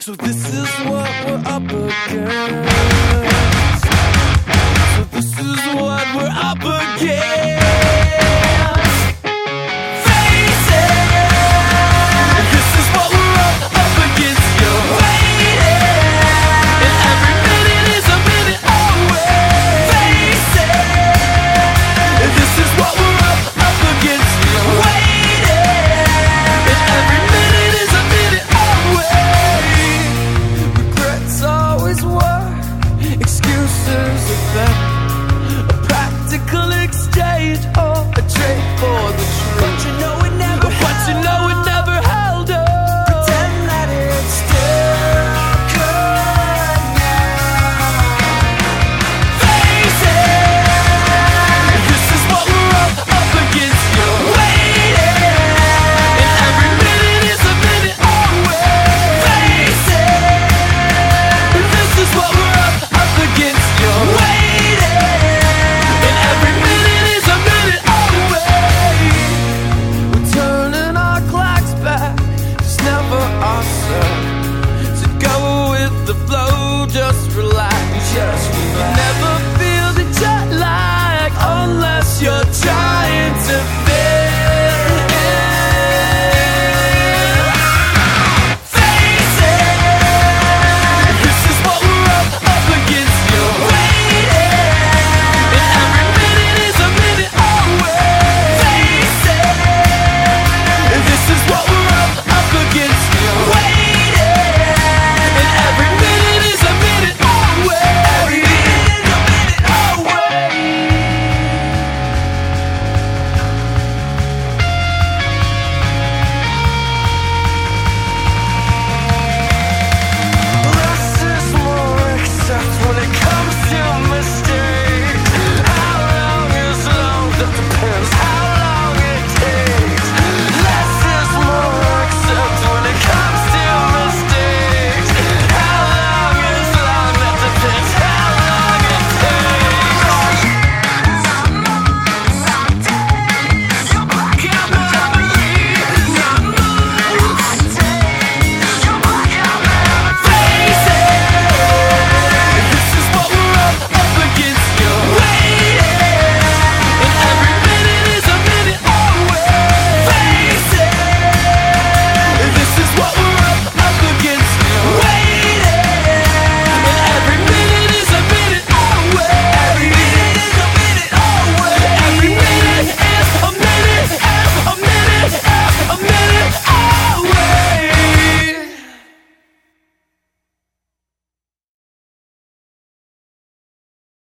So this is what we're up against. So this is what we're up against.